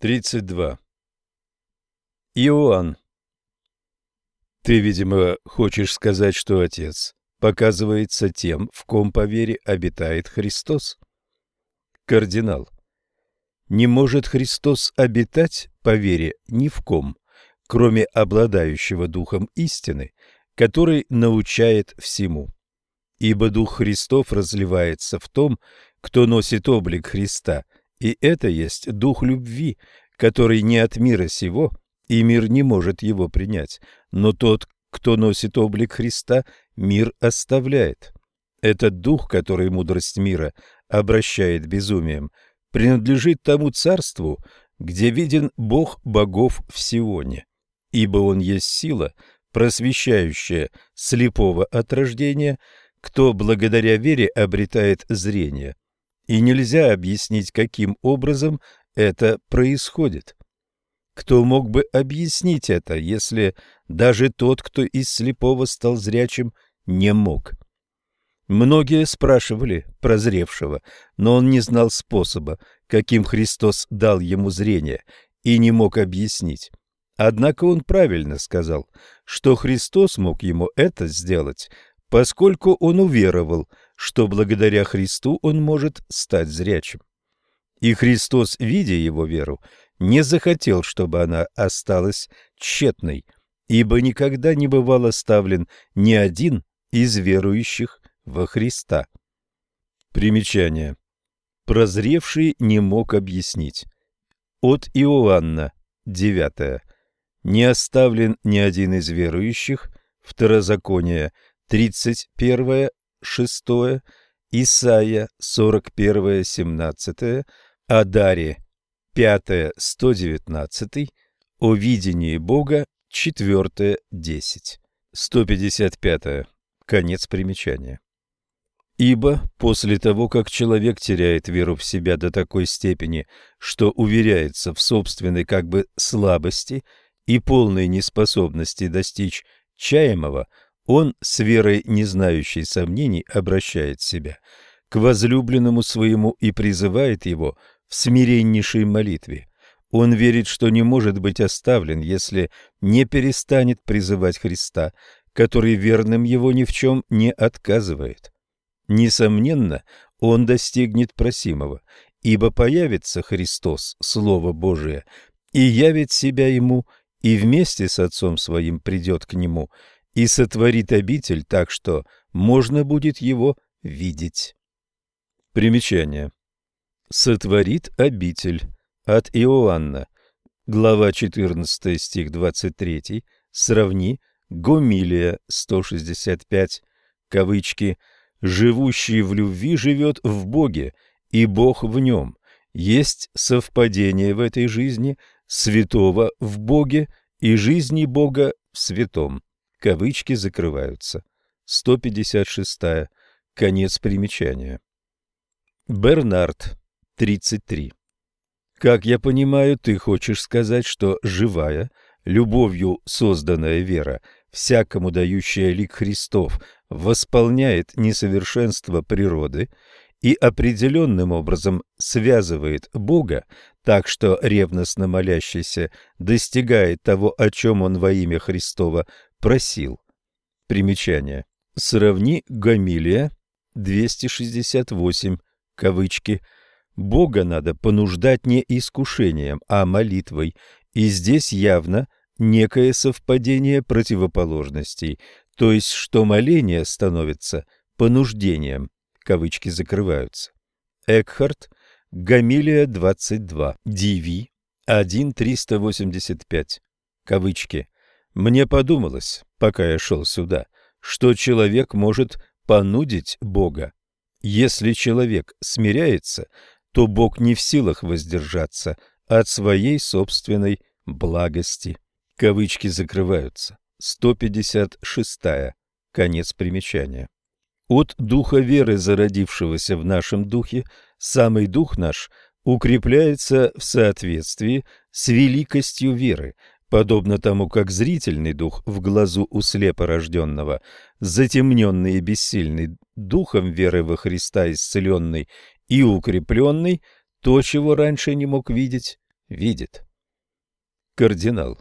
32. Иоанн. Ты, видимо, хочешь сказать, что Отец показывается тем, в ком по вере обитает Христос? Кардинал. Не может Христос обитать по вере ни в ком, кроме обладающего Духом истины, который научает всему. Ибо Дух Христов разливается в том, кто носит облик Христа – и это есть дух любви, который не от мира сего, и мир не может его принять. Но тот, кто носит облик Христа, мир оставляет. Этот дух, который мудрость мира обращает безумием, принадлежит тому царству, где виден Бог богов в Сионе, ибо он есть сила, просвещающая слепого от рождения, кто благодаря вере обретает зрение – и нельзя объяснить, каким образом это происходит. Кто мог бы объяснить это, если даже тот, кто из слепого стал зрячим, не мог? Многие спрашивали прозревшего, но он не знал способа, каким Христос дал ему зрение, и не мог объяснить. Однако он правильно сказал, что Христос мог ему это сделать, поскольку он уверовал, что благодаря Христу он может стать зрячим. И Христос, видя его веру, не захотел, чтобы она осталась тщетной, ибо никогда не бывал оставлен ни один из верующих во Христа. Примечание. Прозревший не мог объяснить. От Иоанна, 9. Не оставлен ни один из верующих, Второзаконие, 31, 6, Исайя 41, 17, Адаре 5, 119, о видении Бога 4, 10. 155. Конец примечания. Ибо после того, как человек теряет веру в себя до такой степени, что уверяется в собственной как бы слабости и полной неспособности достичь чаемого, он с верой, не знающей сомнений, обращает себя к возлюбленному своему и призывает его в смиреннейшей молитве. Он верит, что не может быть оставлен, если не перестанет призывать Христа, который верным его ни в чем не отказывает. Несомненно, он достигнет просимого, ибо появится Христос, Слово Божие, и явит себя ему, и вместе с Отцом Своим придет к нему – и сотворит обитель так, что можно будет его видеть. Примечание. Сотворит обитель от Иоанна. Глава 14, стих 23. Сравни Гомилия 165. Кавычки. «Живущий в любви живет в Боге, и Бог в нем. Есть совпадение в этой жизни святого в Боге и жизни Бога в святом». Кавычки закрываются. 156. -я. Конец примечания. Бернард, 33. Как я понимаю, ты хочешь сказать, что живая, любовью созданная вера, всякому дающая лик Христов, восполняет несовершенство природы и определенным образом связывает Бога, так что ревностно молящийся достигает того, о чем он во имя Христова просил. Примечание. Сравни Гамилия 268, кавычки. Бога надо понуждать не искушением, а молитвой, и здесь явно некое совпадение противоположностей, то есть что моление становится понуждением, кавычки закрываются. Экхарт, Гамилия 22, Диви 1.385, кавычки. Мне подумалось, пока я шел сюда, что человек может понудить Бога. Если человек смиряется, то Бог не в силах воздержаться от своей собственной благости. Кавычки закрываются. 156. -я. Конец примечания. От духа веры, зародившегося в нашем духе, самый дух наш укрепляется в соответствии с великостью веры, подобно тому, как зрительный дух в глазу у слепорожденного, затемненный и бессильный духом веры во Христа исцеленный и укрепленный, то, чего раньше не мог видеть, видит. Кардинал.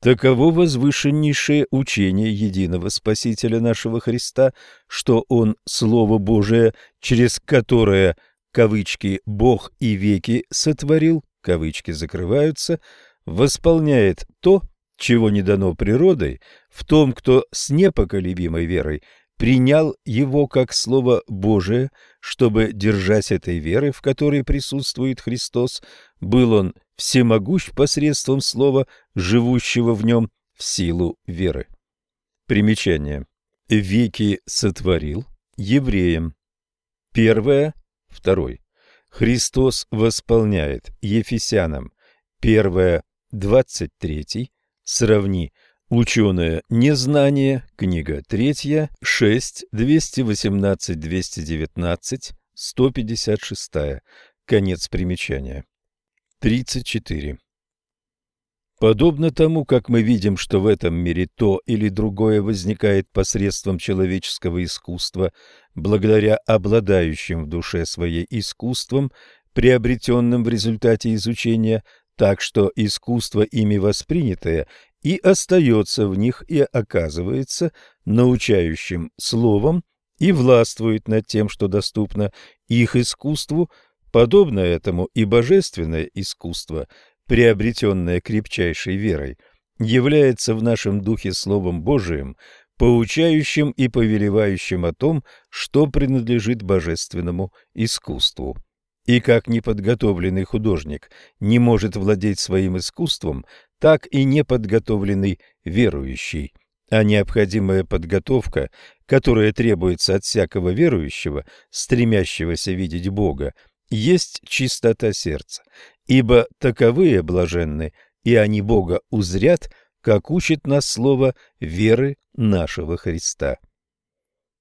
Таково возвышеннейшее учение единого Спасителя нашего Христа, что Он, Слово Божие, через которое, кавычки, Бог и веки сотворил, кавычки закрываются, восполняет то, чего не дано природой, в том, кто с непоколебимой верой принял его как Слово Божие, чтобы, держась этой веры, в которой присутствует Христос, был он всемогущ посредством Слова, живущего в нем в силу веры. Примечание. Веки сотворил евреям. Первое, второй. Христос восполняет Ефесянам. Первое, двадцать третий. Сравни Ученое незнание, книга третья, шесть, двести восемнадцать, двести девятнадцать, сто пятьдесят шестая. Конец примечания. Тридцать четыре. Подобно тому, как мы видим, что в этом мире то или другое возникает посредством человеческого искусства, благодаря обладающим в душе своей искусством, приобретенным в результате изучения, так что искусство ими воспринятое и остается в них и оказывается научающим словом и властвует над тем, что доступно их искусству, подобно этому и божественное искусство, приобретенное крепчайшей верой, является в нашем духе Словом Божиим, поучающим и повелевающим о том, что принадлежит божественному искусству. И как неподготовленный художник не может владеть своим искусством, так и неподготовленный верующий. А необходимая подготовка, которая требуется от всякого верующего, стремящегося видеть Бога, есть чистота сердца, ибо таковые блаженны, и они Бога узрят, как учит нас слово веры нашего Христа.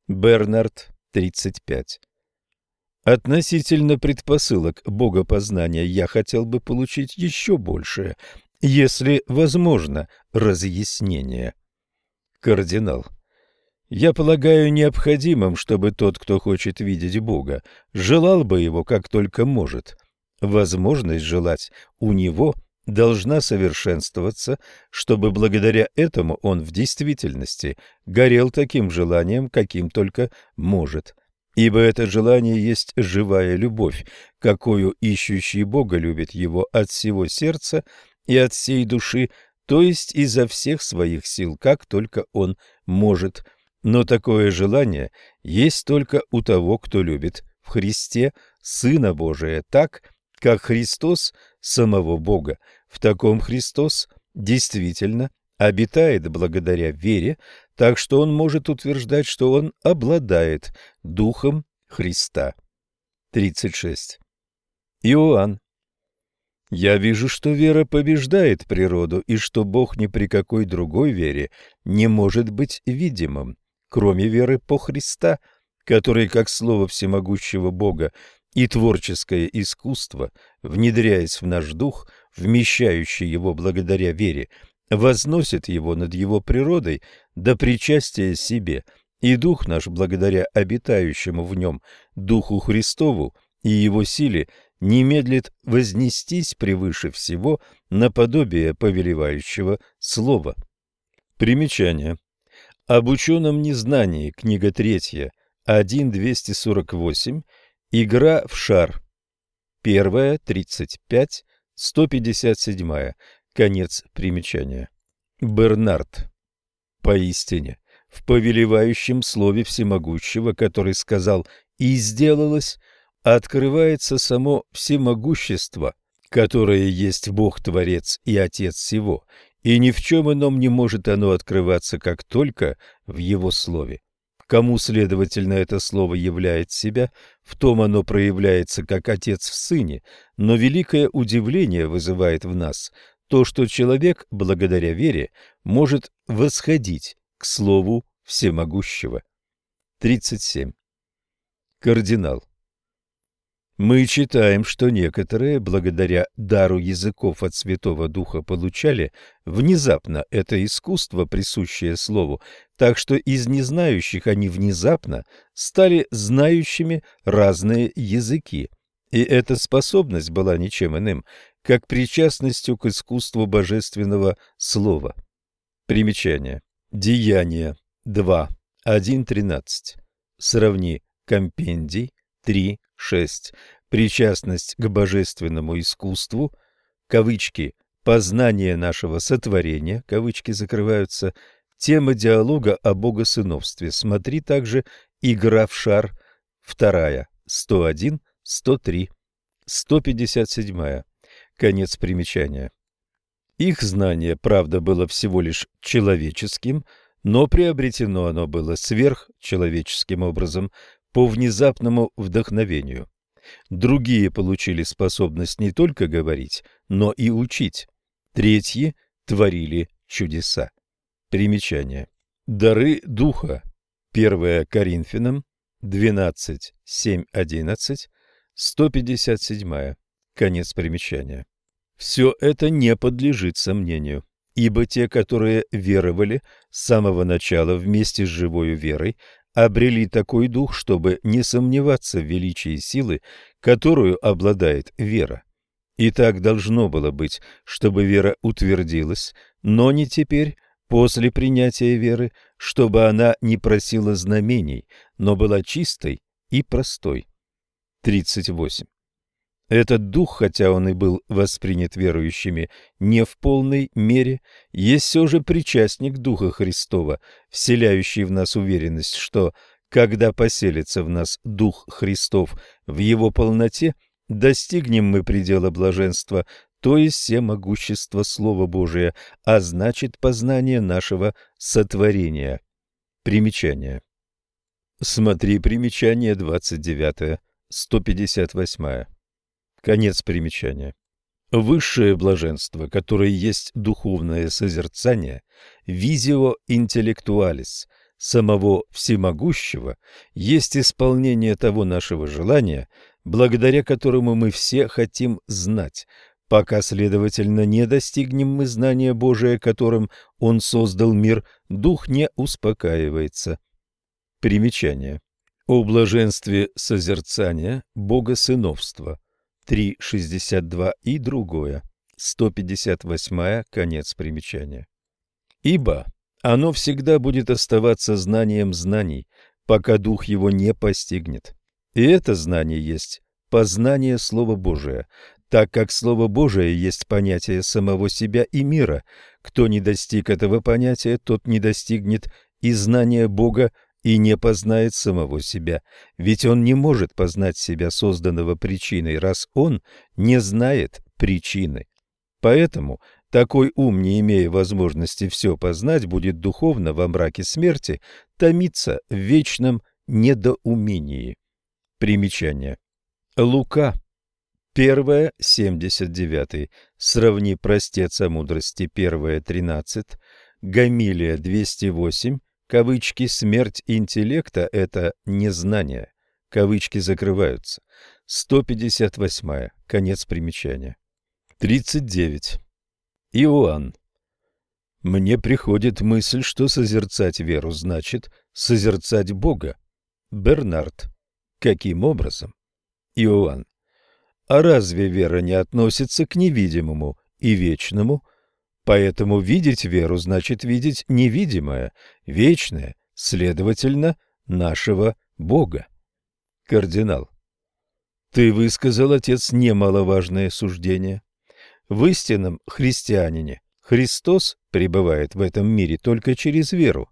Бернард, 35 Относительно предпосылок богопознания я хотел бы получить еще большее, если возможно, разъяснение. Кардинал. Я полагаю необходимым, чтобы тот, кто хочет видеть Бога, желал бы его как только может. Возможность желать у него должна совершенствоваться, чтобы благодаря этому он в действительности горел таким желанием, каким только может. Ибо это желание есть живая любовь, какую ищущий Бога любит его от всего сердца и от всей души, то есть изо всех своих сил, как только он может. Но такое желание есть только у того, кто любит в Христе Сына Божия так, как Христос самого Бога. В таком Христос действительно обитает благодаря вере, так что он может утверждать, что он обладает Духом Христа. 36. Иоанн. Я вижу, что вера побеждает природу, и что Бог ни при какой другой вере не может быть видимым, кроме веры по Христа, который, как слово всемогущего Бога и творческое искусство, внедряясь в наш дух, вмещающий его благодаря вере, возносит его над его природой до причастия себе, и Дух наш, благодаря обитающему в нем Духу Христову и его силе, не медлит вознестись превыше всего наподобие повелевающего слова. Примечание. Об ученом незнании, книга третья, 1.248, игра в шар, первая, 35, 157, Конец примечания. Бернард. Поистине, в повелевающем слове всемогущего, который сказал «и сделалось», открывается само всемогущество, которое есть Бог-творец и Отец всего, и ни в чем ином не может оно открываться, как только в Его Слове. Кому, следовательно, это слово являет себя, в том оно проявляется как Отец в Сыне, но великое удивление вызывает в нас то, что человек, благодаря вере, может восходить к Слову Всемогущего. 37. Кардинал. Мы читаем, что некоторые, благодаря дару языков от Святого Духа, получали внезапно это искусство, присущее Слову, так что из незнающих они внезапно стали знающими разные языки. И эта способность была ничем иным, как причастностью к искусству божественного слова. Примечание. Деяние. 2, 1.13. Сравни. Компендий. 3.6. Причастность к божественному искусству, кавычки, познание нашего сотворения, кавычки закрываются, тема диалога о богосыновстве. Смотри также. «Игра в шар», вторая, 101, 103, 157. Конец примечания. Их знание, правда, было всего лишь человеческим, но приобретено оно было сверхчеловеческим образом по внезапному вдохновению. Другие получили способность не только говорить, но и учить. Третьи творили чудеса. Примечание. Дары Духа. 1 Коринфянам 12, 7, 11, 157. Конец примечания. Все это не подлежит сомнению. Ибо те, которые веровали с самого начала вместе с живою верой, обрели такой дух, чтобы не сомневаться в величии силы, которую обладает вера. И так должно было быть, чтобы вера утвердилась, но не теперь, после принятия веры, чтобы она не просила знамений, но была чистой и простой. 38. Этот дух, хотя он и был воспринят верующими не в полной мере, есть все же причастник Духа Христова, вселяющий в нас уверенность, что, когда поселится в нас Дух Христов в его полноте, достигнем мы предела блаженства, то есть всемогущество Слова Божия, а значит познание нашего сотворения. Примечание. Смотри примечание 29, 158. Конец примечания. Высшее блаженство, которое есть духовное созерцание, визио интеллектуалис, самого всемогущего, есть исполнение того нашего желания, благодаря которому мы все хотим знать, пока, следовательно, не достигнем мы знания Божия, которым Он создал мир, дух не успокаивается. Примечание. О блаженстве созерцания, богосыновства – 3.62 и другое. 158 конец примечания. Ибо оно всегда будет оставаться знанием знаний, пока дух его не постигнет. И это знание есть познание Слова Божия, так как Слово Божие есть понятие самого себя и мира. Кто не достиг этого понятия, тот не достигнет и знания Бога, и не познает самого себя, ведь он не может познать себя, созданного причиной, раз он не знает причины. Поэтому такой ум, не имея возможности все познать, будет духовно во мраке смерти томиться в вечном недоумении. Примечание. Лука, 1, 79. Сравни простец о мудрости, 1, 13. Гамилия, 208 Кавычки «смерть интеллекта» — это незнание. Кавычки закрываются. 158. Конец примечания. 39. Иоанн. Мне приходит мысль, что созерцать веру значит созерцать Бога. Бернард. Каким образом? Иоанн. А разве вера не относится к невидимому и вечному, Поэтому видеть веру значит видеть невидимое, вечное, следовательно, нашего Бога. Кардинал. Ты высказал, отец, немаловажное суждение. В истинном христианине Христос пребывает в этом мире только через веру,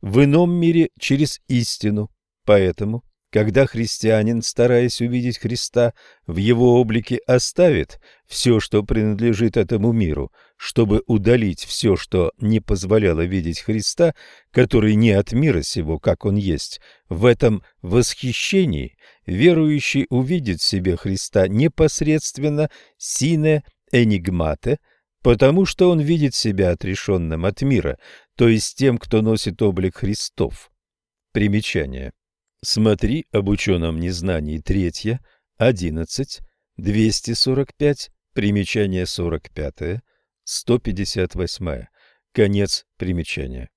в ином мире через истину. Поэтому когда христианин, стараясь увидеть Христа в его облике, оставит все, что принадлежит этому миру, чтобы удалить все, что не позволяло видеть Христа, который не от мира сего, как он есть, в этом восхищении верующий увидит в себе Христа непосредственно сине энигмате, потому что он видит себя отрешенным от мира, то есть тем, кто носит облик Христов. Примечание. Смотри об ученом незнании третье, одиннадцать, двести сорок пять, примечание сорок пятое, сто пятьдесят восьмая, конец примечания.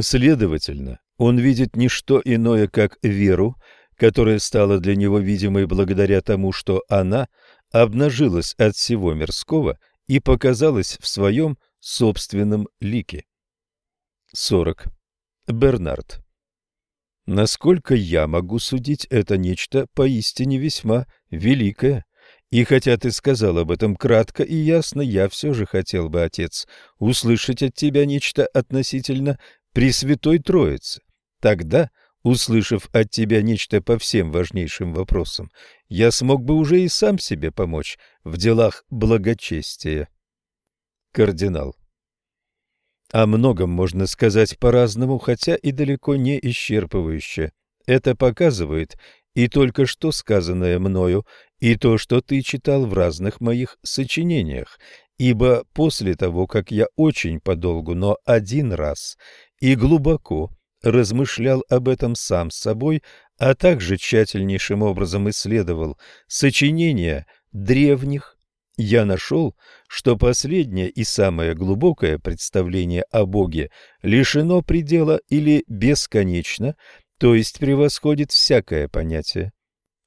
Следовательно, он видит не что иное, как веру, которая стала для него видимой благодаря тому, что она обнажилась от всего мирского и показалась в своем собственном лике. 40. Бернард. Насколько я могу судить, это нечто поистине весьма великое. И хотя ты сказал об этом кратко и ясно, я все же хотел бы, отец, услышать от тебя нечто относительно Пресвятой Троицы. Тогда, услышав от тебя нечто по всем важнейшим вопросам, я смог бы уже и сам себе помочь в делах благочестия. Кардинал. О многом можно сказать по-разному, хотя и далеко не исчерпывающе. Это показывает и только что сказанное мною, и то, что ты читал в разных моих сочинениях, ибо после того, как я очень подолгу, но один раз и глубоко размышлял об этом сам с собой, а также тщательнейшим образом исследовал сочинения древних я нашел, что последнее и самое глубокое представление о Боге лишено предела или бесконечно, то есть превосходит всякое понятие.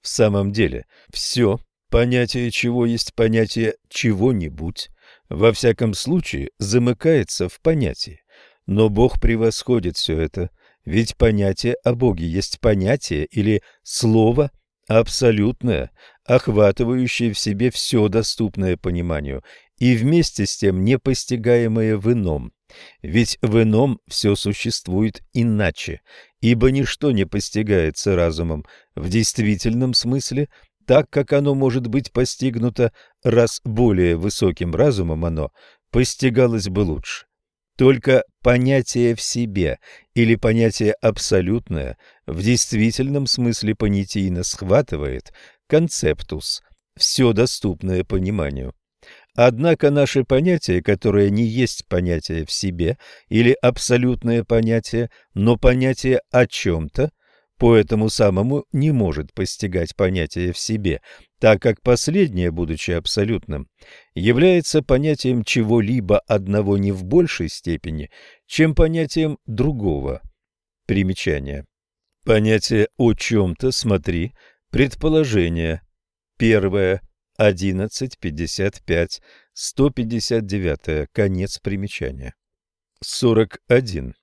В самом деле, все понятие чего есть понятие чего-нибудь, во всяком случае замыкается в понятии. Но Бог превосходит все это, ведь понятие о Боге есть понятие или слово – абсолютное, охватывающее в себе все доступное пониманию и вместе с тем непостигаемое в ином. Ведь в ином все существует иначе, ибо ничто не постигается разумом в действительном смысле, так как оно может быть постигнуто, раз более высоким разумом оно постигалось бы лучше. Только понятие в себе или понятие абсолютное в действительном смысле понятийно схватывает концептус, все доступное пониманию. Однако наше понятие, которое не есть понятие в себе или абсолютное понятие, но понятие о чем-то, поэтому самому не может постигать понятие в себе, так как последнее, будучи абсолютным, является понятием чего-либо одного не в большей степени, чем понятием другого. Примечание. Понятие о чем-то, смотри, предположение. Первое. 11.55. 159. Конец примечания. 41.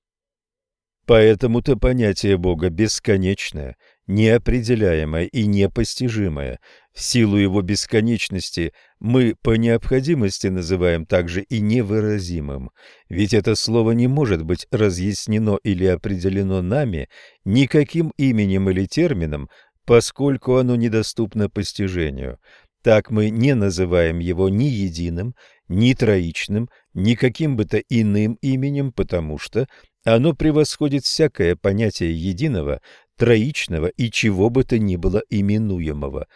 Поэтому-то понятие Бога бесконечное, неопределяемое и непостижимое. В силу его бесконечности мы по необходимости называем также и невыразимым, ведь это слово не может быть разъяснено или определено нами никаким именем или термином, поскольку оно недоступно постижению. Так мы не называем его ни единым, ни троичным, ни каким бы то иным именем, потому что оно превосходит всякое понятие единого, троичного и чего бы то ни было именуемого.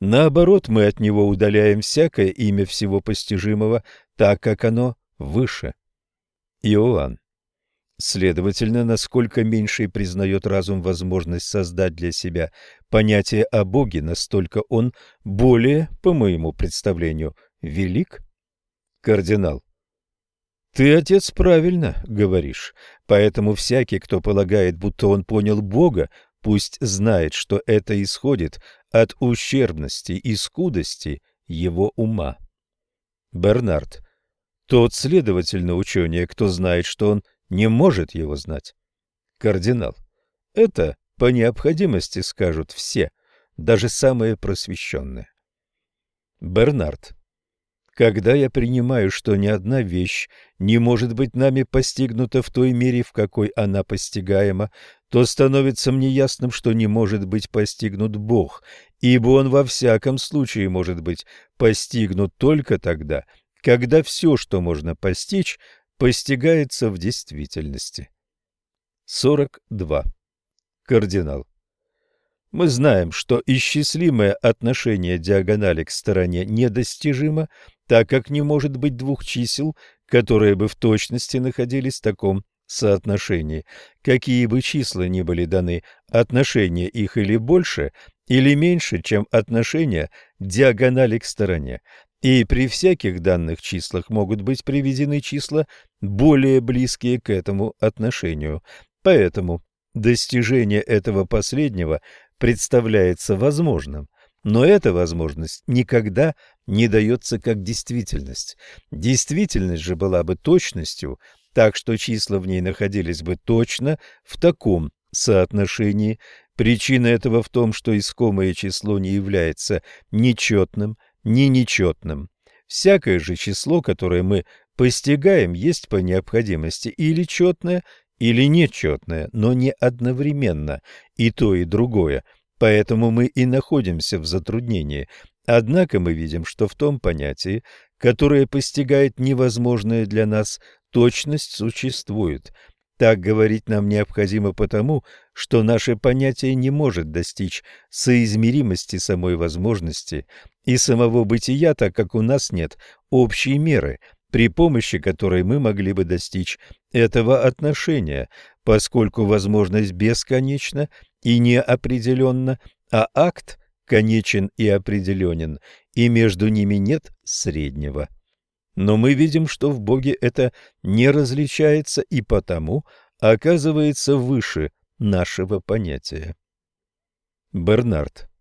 Наоборот, мы от него удаляем всякое имя всего постижимого, так как оно выше. Иоанн. Следовательно, насколько меньший признает разум возможность создать для себя понятие о Боге, настолько он более, по моему представлению, велик. Кардинал. Ты, отец, правильно говоришь, поэтому всякий, кто полагает, будто он понял Бога, пусть знает, что это исходит от ущербности и скудости его ума. Бернард. Тот, следовательно, учение, кто знает, что он не может его знать. Кардинал. Это по необходимости скажут все, даже самые просвещенные. Бернард. Когда я принимаю, что ни одна вещь не может быть нами постигнута в той мере, в какой она постигаема, то становится мне ясным, что не может быть постигнут Бог, ибо Он во всяком случае может быть постигнут только тогда, когда все, что можно постичь, постигается в действительности. 42. Кардинал. Мы знаем, что исчислимое отношение диагонали к стороне недостижимо, так как не может быть двух чисел, которые бы в точности находились в таком соотношении. Какие бы числа ни были даны, отношение их или больше, или меньше, чем отношение диагонали к стороне. И при всяких данных числах могут быть приведены числа, более близкие к этому отношению. Поэтому достижение этого последнего представляется возможным. Но эта возможность никогда не дается как действительность. Действительность же была бы точностью, так что числа в ней находились бы точно в таком соотношении. Причина этого в том, что искомое число не является нечетным, ни нечетным. Всякое же число, которое мы постигаем, есть по необходимости или четное, или нечетное, но не одновременно, и то, и другое – Поэтому мы и находимся в затруднении. Однако мы видим, что в том понятии, которое постигает невозможное для нас, точность существует. Так говорить нам необходимо потому, что наше понятие не может достичь соизмеримости самой возможности и самого бытия, так как у нас нет общей меры, при помощи которой мы могли бы достичь этого отношения, поскольку возможность бесконечна и неопределенно, а акт конечен и определенен, и между ними нет среднего. Но мы видим, что в Боге это не различается и потому оказывается выше нашего понятия. Бернард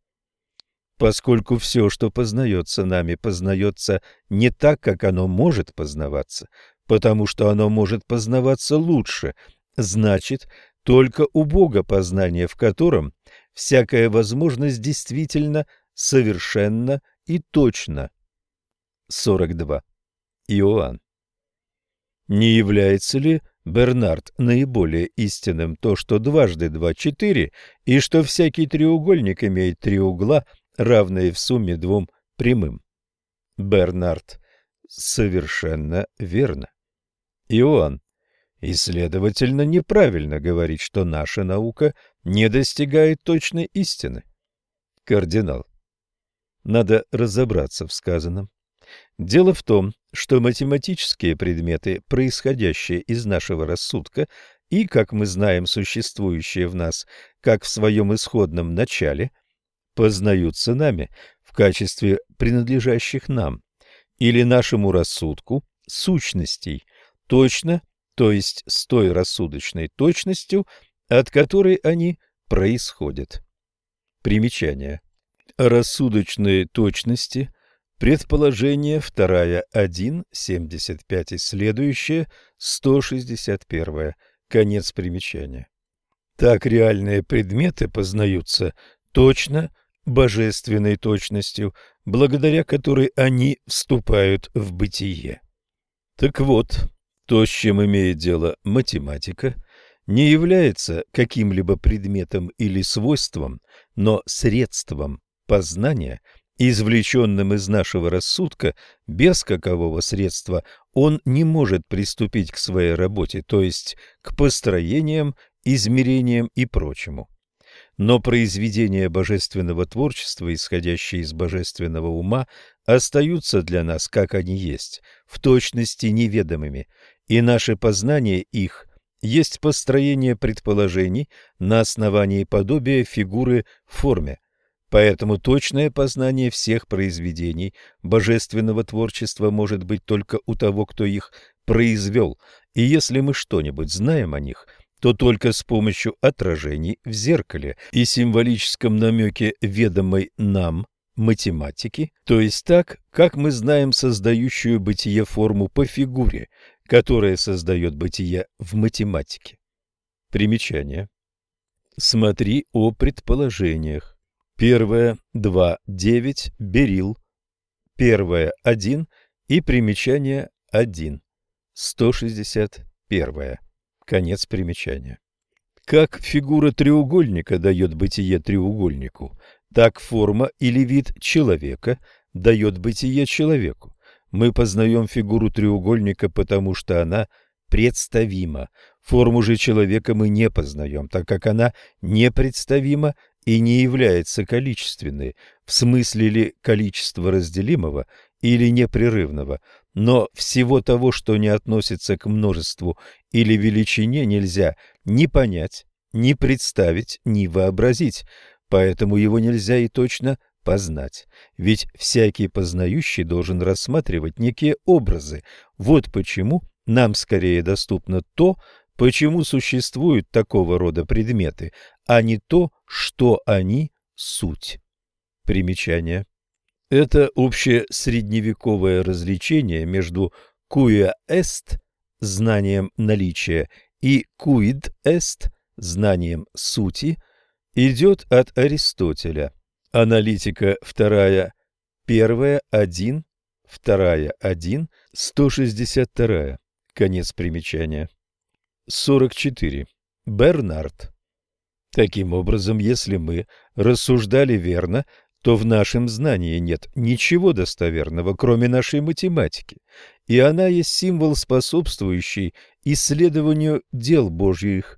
Поскольку все, что познается нами, познается не так, как оно может познаваться, потому что оно может познаваться лучше, значит, только у Бога познание, в котором всякая возможность действительно, совершенно и точно. 42. Иоанн. Не является ли Бернард наиболее истинным то, что дважды два – четыре, и что всякий треугольник имеет три угла, равные в сумме двум прямым? Бернард. Совершенно верно. Иоанн. И, следовательно, неправильно говорить, что наша наука не достигает точной истины. Кардинал. Надо разобраться в сказанном. Дело в том, что математические предметы, происходящие из нашего рассудка и, как мы знаем, существующие в нас, как в своем исходном начале, познаются нами в качестве принадлежащих нам или нашему рассудку сущностей, точно то есть с той рассудочной точностью, от которой они происходят. Примечание. Рассудочные точности Предположение вторая 1, 75 и следующее, 161. Конец примечания. Так реальные предметы познаются точно, божественной точностью, благодаря которой они вступают в бытие. Так вот, то, с чем имеет дело математика, не является каким-либо предметом или свойством, но средством познания, извлеченным из нашего рассудка, без какового средства он не может приступить к своей работе, то есть к построениям, измерениям и прочему. Но произведения божественного творчества, исходящие из божественного ума, остаются для нас, как они есть, в точности неведомыми, и наше познание их есть построение предположений на основании подобия фигуры в форме. Поэтому точное познание всех произведений божественного творчества может быть только у того, кто их произвел, и если мы что-нибудь знаем о них, то только с помощью отражений в зеркале и символическом намеке ведомой нам математики, то есть так, как мы знаем создающую бытие форму по фигуре, которое создает бытие в математике. Примечание. Смотри о предположениях. Первое 2.9 Берил. Первое 1 и примечание 1. 161. Конец примечания. Как фигура треугольника дает бытие треугольнику, так форма или вид человека дает бытие человеку. Мы познаем фигуру треугольника, потому что она представима. Форму же человека мы не познаем, так как она непредставима и не является количественной, в смысле ли количества разделимого или непрерывного, но всего того, что не относится к множеству или величине, нельзя ни понять, ни представить, ни вообразить, поэтому его нельзя и точно познать. Ведь всякий познающий должен рассматривать некие образы. Вот почему нам скорее доступно то, почему существуют такого рода предметы, а не то, что они суть. Примечание. Это общее средневековое развлечение между «куя эст» – знанием наличия и «куид эст» – знанием сути, идет от Аристотеля. Аналитика вторая, первая, один, вторая, один, 162. Конец примечания. 44. Бернард. Таким образом, если мы рассуждали верно, то в нашем знании нет ничего достоверного, кроме нашей математики, и она есть символ, способствующий исследованию дел Божьих.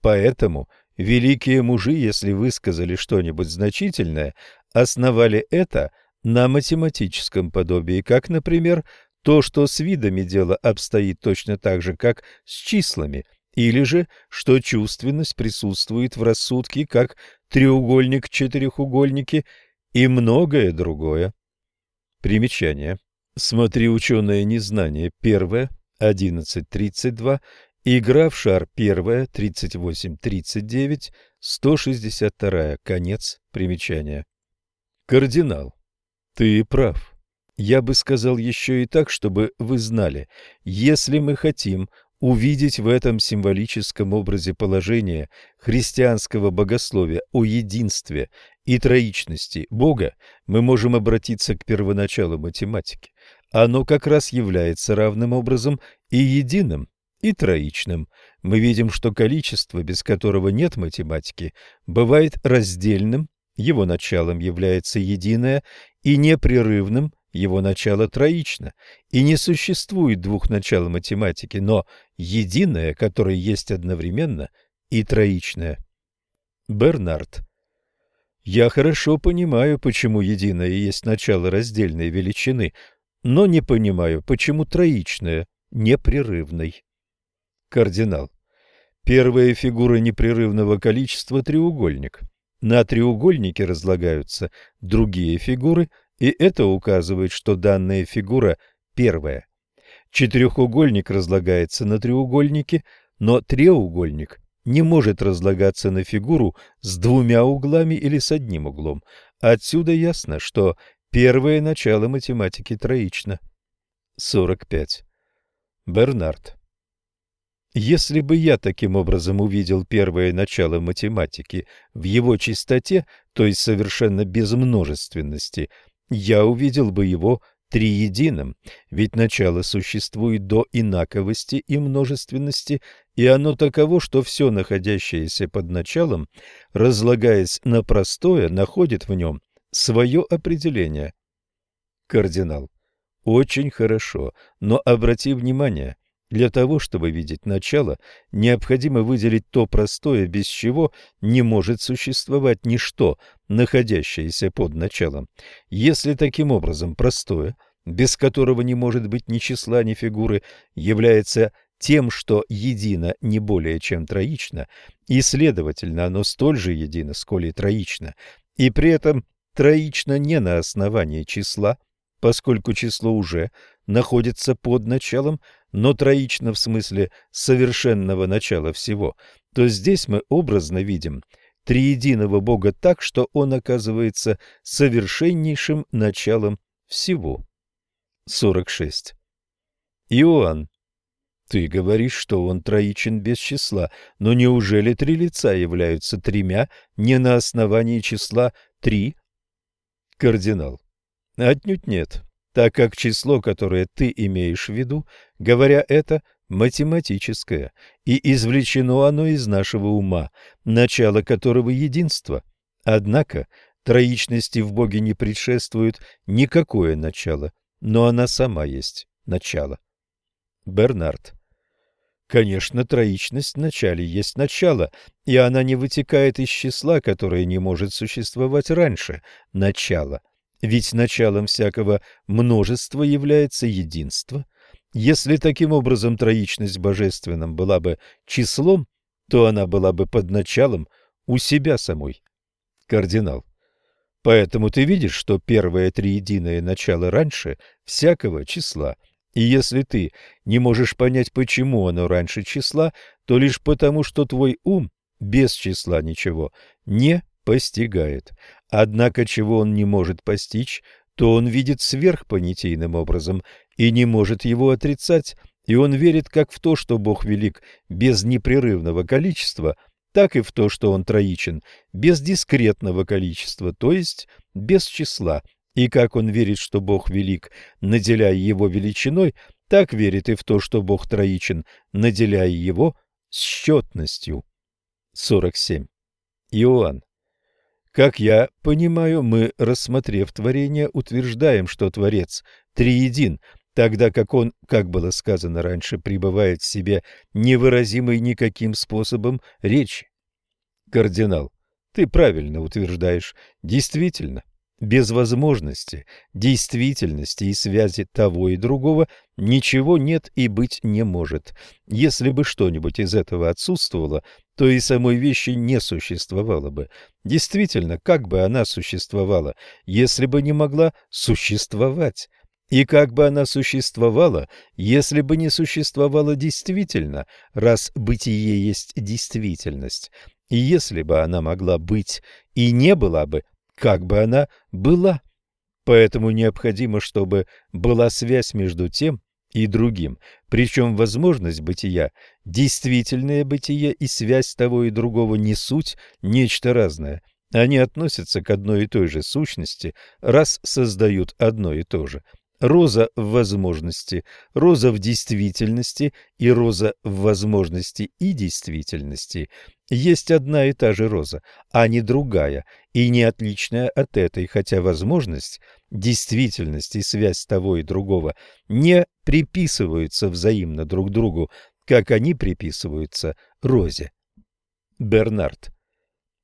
Поэтому великие мужи, если высказали что-нибудь значительное, основали это на математическом подобии, как, например, то, что с видами дела обстоит точно так же, как с числами, или же, что чувственность присутствует в рассудке, как треугольник в четырехугольнике, и многое другое. Примечание. Смотри ученое незнание. Первое, 11.32. Игра в шар. Первая, 38.39. 162. Конец примечания. Кардинал. Ты прав. Я бы сказал еще и так, чтобы вы знали, если мы хотим увидеть в этом символическом образе положения христианского богословия о единстве и троичности Бога, мы можем обратиться к первоначалу математики. Оно как раз является равным образом и единым, и троичным. Мы видим, что количество, без которого нет математики, бывает раздельным, его началом является единое, и непрерывным, его начало троично, и не существует двух начал математики, но единое, которое есть одновременно, и троичное. Бернард. Я хорошо понимаю, почему единое есть начало раздельной величины, но не понимаю, почему троичное непрерывной. Кардинал. Первая фигура непрерывного количества – треугольник. На треугольнике разлагаются другие фигуры, и это указывает, что данная фигура первая. Четырехугольник разлагается на треугольнике, но треугольник не может разлагаться на фигуру с двумя углами или с одним углом. Отсюда ясно, что первое начало математики троично. 45. Бернард. Если бы я таким образом увидел первое начало математики в его чистоте, то есть совершенно без множественности, я увидел бы его триединым, ведь начало существует до инаковости и множественности, и оно таково, что все находящееся под началом, разлагаясь на простое, находит в нем свое определение. Кардинал. Очень хорошо, но обрати внимание, для того, чтобы видеть начало, необходимо выделить то простое, без чего не может существовать ничто, находящееся под началом. Если таким образом простое, без которого не может быть ни числа, ни фигуры, является тем, что едино не более чем троично, и, следовательно, оно столь же едино, сколь и троично, и при этом троично не на основании числа, поскольку число уже находится под началом, но троично в смысле совершенного начала всего, то здесь мы образно видим триединого Бога так, что Он оказывается совершеннейшим началом всего. 46. Иоанн. Ты говоришь, что он троичен без числа, но неужели три лица являются тремя не на основании числа три? Кардинал. Отнюдь нет так как число, которое ты имеешь в виду, говоря это, математическое, и извлечено оно из нашего ума, начало которого единство. Однако троичности в Боге не предшествует никакое начало, но она сама есть начало. Бернард. Конечно, троичность в начале есть начало, и она не вытекает из числа, которое не может существовать раньше начала. Ведь началом всякого множества является единство. Если таким образом троичность в божественном была бы числом, то она была бы под началом у себя самой. Кардинал. Поэтому ты видишь, что первое триединое начало раньше всякого числа. И если ты не можешь понять, почему оно раньше числа, то лишь потому, что твой ум без числа ничего не постигает. Однако, чего он не может постичь, то он видит сверхпонятийным образом и не может его отрицать, и он верит как в то, что Бог велик без непрерывного количества, так и в то, что он троичен без дискретного количества, то есть без числа, и как он верит, что Бог велик, наделяя его величиной, так верит и в то, что Бог троичен, наделяя его счетностью. 47. Иоанн. Как я понимаю, мы, рассмотрев творение, утверждаем, что Творец триедин, тогда как он, как было сказано раньше, пребывает в себе невыразимой никаким способом речи. Кардинал, ты правильно утверждаешь. Действительно, без возможности, действительности и связи того и другого ничего нет и быть не может. Если бы что-нибудь из этого отсутствовало, то и самой вещи не существовало бы. Действительно, как бы она существовала, если бы не могла существовать? И как бы она существовала, если бы не существовала действительно, раз бытие есть действительность? И если бы она могла быть и не была бы, как бы она была. Поэтому необходимо, чтобы была связь между тем и другим, причем возможность бытия, действительное бытие и связь того и другого не суть, нечто разное. Они относятся к одной и той же сущности, раз создают одно и то же – роза в возможности, роза в действительности и роза в возможности и действительности есть одна и та же роза, а не другая и не отличная от этой, хотя возможность, действительность и связь того и другого не приписываются взаимно друг другу, как они приписываются розе. Бернард.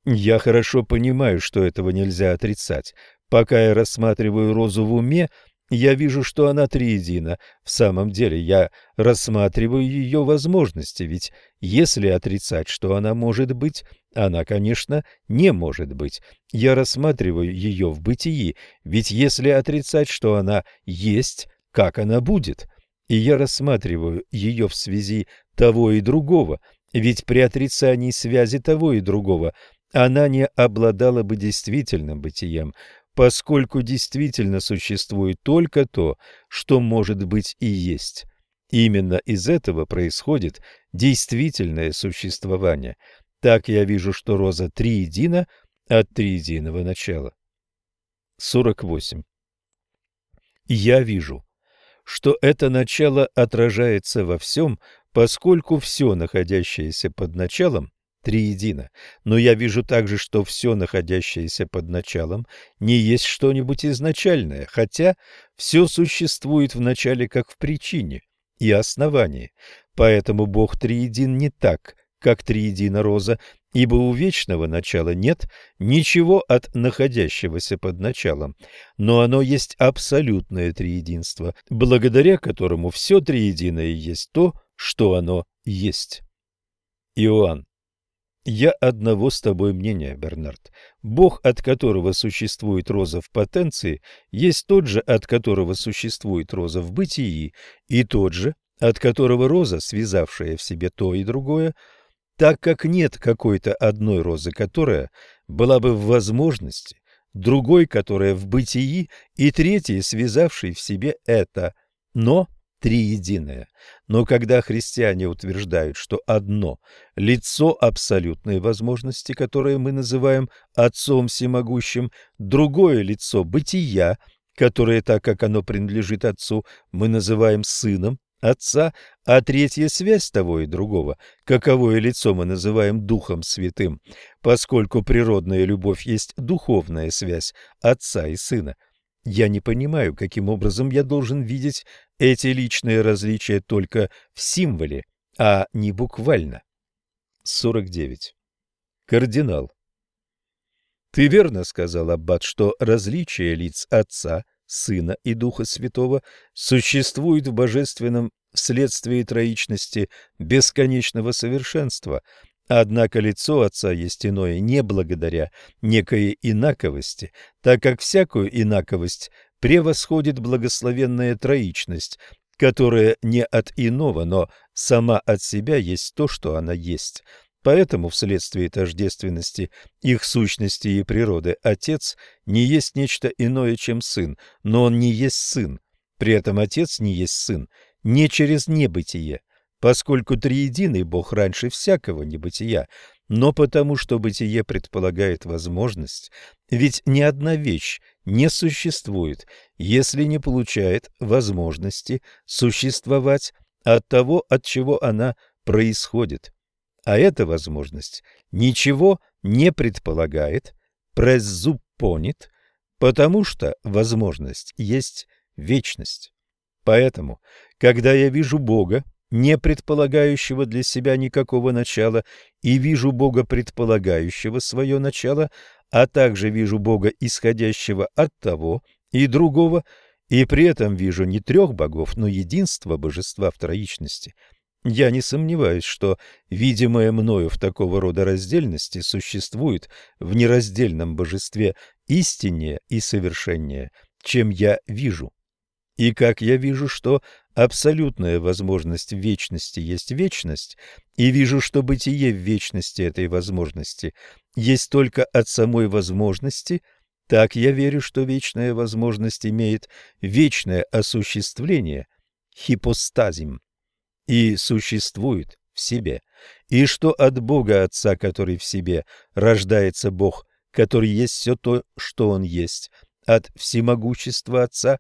Я хорошо понимаю, что этого нельзя отрицать. Пока я рассматриваю розу в уме, я вижу, что она триедина. В самом деле я рассматриваю ее возможности, ведь если отрицать, что она может быть, она, конечно, не может быть. Я рассматриваю ее в бытии, ведь если отрицать, что она есть, как она будет? И я рассматриваю ее в связи того и другого, ведь при отрицании связи того и другого она не обладала бы действительным бытием поскольку действительно существует только то, что может быть и есть. Именно из этого происходит действительное существование. Так я вижу, что роза триедина от триединого начала. 48. Я вижу, что это начало отражается во всем, поскольку все, находящееся под началом, триедино, но я вижу также, что все, находящееся под началом, не есть что-нибудь изначальное, хотя все существует в начале как в причине и основании. Поэтому Бог триедин не так, как триедина роза, ибо у вечного начала нет ничего от находящегося под началом, но оно есть абсолютное триединство, благодаря которому все триединое есть то, что оно есть. Иоанн я одного с тобой мнения, Бернард. Бог, от которого существует роза в потенции, есть тот же, от которого существует роза в бытии, и тот же, от которого роза, связавшая в себе то и другое, так как нет какой-то одной розы, которая была бы в возможности, другой, которая в бытии, и третьей, связавшей в себе это, но триединое. Но когда христиане утверждают, что одно – лицо абсолютной возможности, которое мы называем Отцом Всемогущим, другое лицо – бытия, которое, так как оно принадлежит Отцу, мы называем Сыном Отца, а третья связь того и другого, каковое лицо мы называем Духом Святым, поскольку природная любовь есть духовная связь Отца и Сына – я не понимаю, каким образом я должен видеть эти личные различия только в символе, а не буквально. 49. Кардинал. Ты верно сказал, Аббат, что различие лиц Отца, Сына и Духа Святого существует в божественном вследствие троичности бесконечного совершенства, Однако лицо отца есть иное не благодаря некой инаковости, так как всякую инаковость превосходит благословенная троичность, которая не от иного, но сама от себя есть то, что она есть. Поэтому вследствие тождественности их сущности и природы Отец не есть нечто иное, чем Сын, но Он не есть Сын. При этом Отец не есть Сын не через небытие, поскольку триединый Бог раньше всякого небытия, но потому что бытие предполагает возможность, ведь ни одна вещь не существует, если не получает возможности существовать от того, от чего она происходит а эта возможность ничего не предполагает, презуппонит, потому что возможность есть вечность. Поэтому, когда я вижу Бога, не предполагающего для себя никакого начала, и вижу Бога, предполагающего свое начало, а также вижу Бога, исходящего от того и другого, и при этом вижу не трех богов, но единство божества в троичности – я не сомневаюсь, что видимое мною в такого рода раздельности существует в нераздельном божестве истиннее и совершеннее, чем я вижу. И как я вижу, что абсолютная возможность вечности есть вечность, и вижу, что бытие в вечности этой возможности есть только от самой возможности, так я верю, что вечная возможность имеет вечное осуществление, хипостазим и существует в себе, и что от Бога Отца, который в себе, рождается Бог, который есть все то, что Он есть, от всемогущества Отца,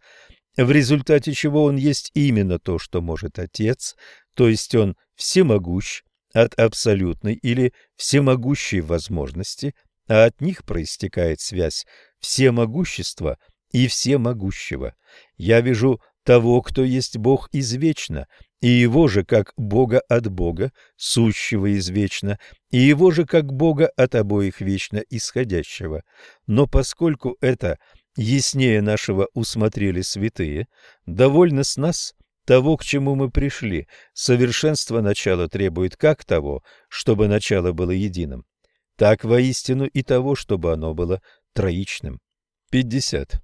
в результате чего Он есть именно то, что может Отец, то есть Он всемогущ от абсолютной или всемогущей возможности, а от них проистекает связь всемогущества и всемогущего. Я вижу того, кто есть Бог извечно, и его же как Бога от Бога, сущего извечно, и его же как Бога от обоих вечно исходящего. Но поскольку это яснее нашего усмотрели святые, довольно с нас того, к чему мы пришли. Совершенство начала требует как того, чтобы начало было единым, так воистину и того, чтобы оно было троичным. 50.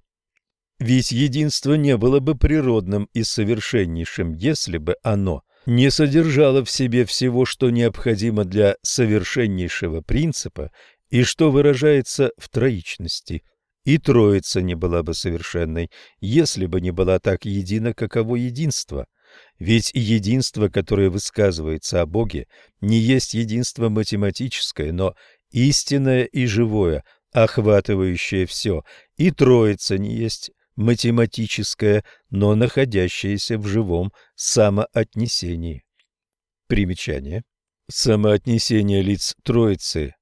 Ведь единство не было бы природным и совершеннейшим, если бы оно не содержало в себе всего, что необходимо для совершеннейшего принципа и что выражается в троичности. И Троица не была бы совершенной, если бы не была так едина, каково единство. Ведь единство, которое высказывается о Боге, не есть единство математическое, но истинное и живое, охватывающее все, и Троица не есть математическое, но находящееся в живом самоотнесении. Примечание. Самоотнесение лиц Троицы.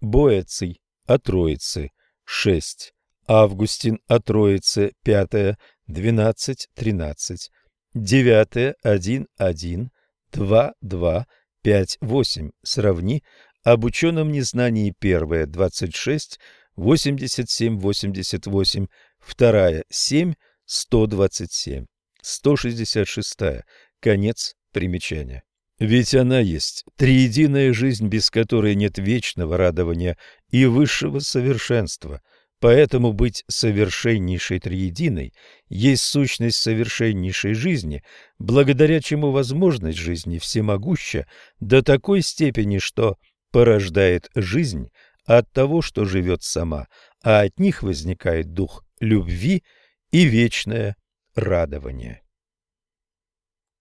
Боэций о Троице. 6. Августин о Троице. 5. 12. 13. 9. 1. 1. 2. 2. 5. 8. Сравни. Об ученом незнании 1. 26. 87. 88 вторая – 7, 127, 166, конец примечания. Ведь она есть триединая жизнь, без которой нет вечного радования и высшего совершенства. Поэтому быть совершеннейшей триединой есть сущность совершеннейшей жизни, благодаря чему возможность жизни всемогуща до такой степени, что порождает жизнь от того, что живет сама, а от них возникает дух любви и вечное радование.